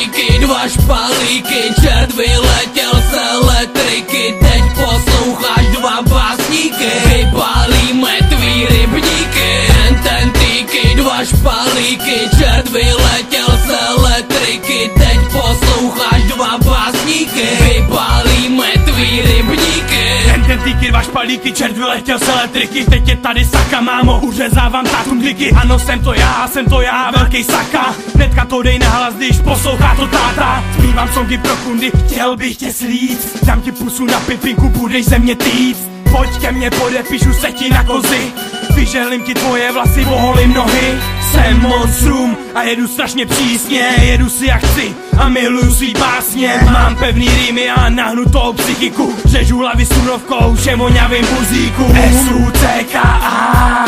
Kikin, váš palíky, čert vyletěl z elektriky. Dva špalíky, čert vyletěl z elektriky. Teď je tady saka, mámo, uřezávám tátům kliky Ano, jsem to já, jsem to já, velký saka. Hnedka to dej na hlas, když poslouchá to táta. Zpívám songy pro kundy, chtěl bych tě slít Dám ti pusu na pipinku, budeš ze mě týct Pojď ke mně, podepíšu se ti na kozy. Vyžehlím ti tvoje vlasy, oholím nohy Jsem monstrum a jedu strašně přísně. Jedu si jak chci a miluju svý básně. Mám pevný rýmy a nahnutou psychiku. Řežu hlavy surovkou, šemoňavým buzíku S-U-C-K-A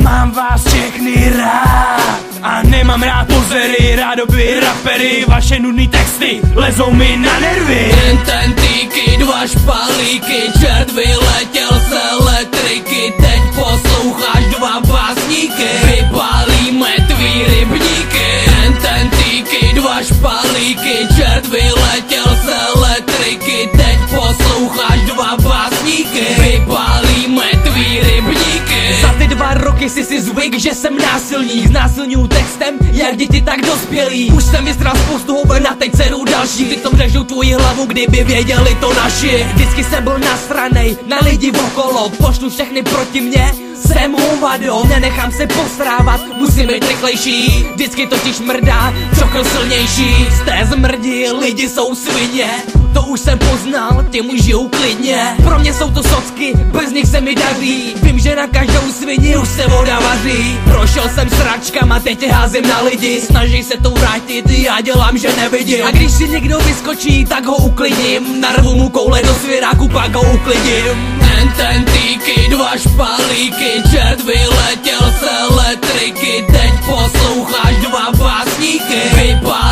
Mám vás všechny rád a nemám rád pozery, rádoby rapery. Vaše nudný texty lezou mi na nervy. Ten ten týky, dva špalíky Čert vyletěl z špalíky Čert vyletěl z elektriky. Teď posloucháš dva básníky. Vypálíme tvý rybníky Za ty dva roky si si zvyk, že jsem násilník. Znásilňuju textem, jak děti, tak dospělí. Už jsem vystral spoustu hoven a teď seru další. Ty tom řežou tvoji hlavu, kdyby věděli to naši. Vždycky jsem byl nasranej, na lidi okolo. Pošlu všechny proti mně, jsem hovado Nenechám se postrávat, musím být rychlejší. Vždycky totiž mrdá, cokl silnější. Z té zmrdi lidi jsou svině. To už jsem poznal, ty mu žijou klidně. Pro mě jsou to socky, bez nich se mi daří. Vím, že na každou svini už se voda vaří. Prošel jsem sračkama, teď tě házím na lidi. Snaží se to vrátit, já dělám, že nevidím. A když si někdo vyskočí, tak ho uklidím Narvu mu koule do svěráku, pak ho uklidím Ten ten týky, dva špalíky Čert vyletěl z elektriky. Teď posloucháš dva básníky. Vypálí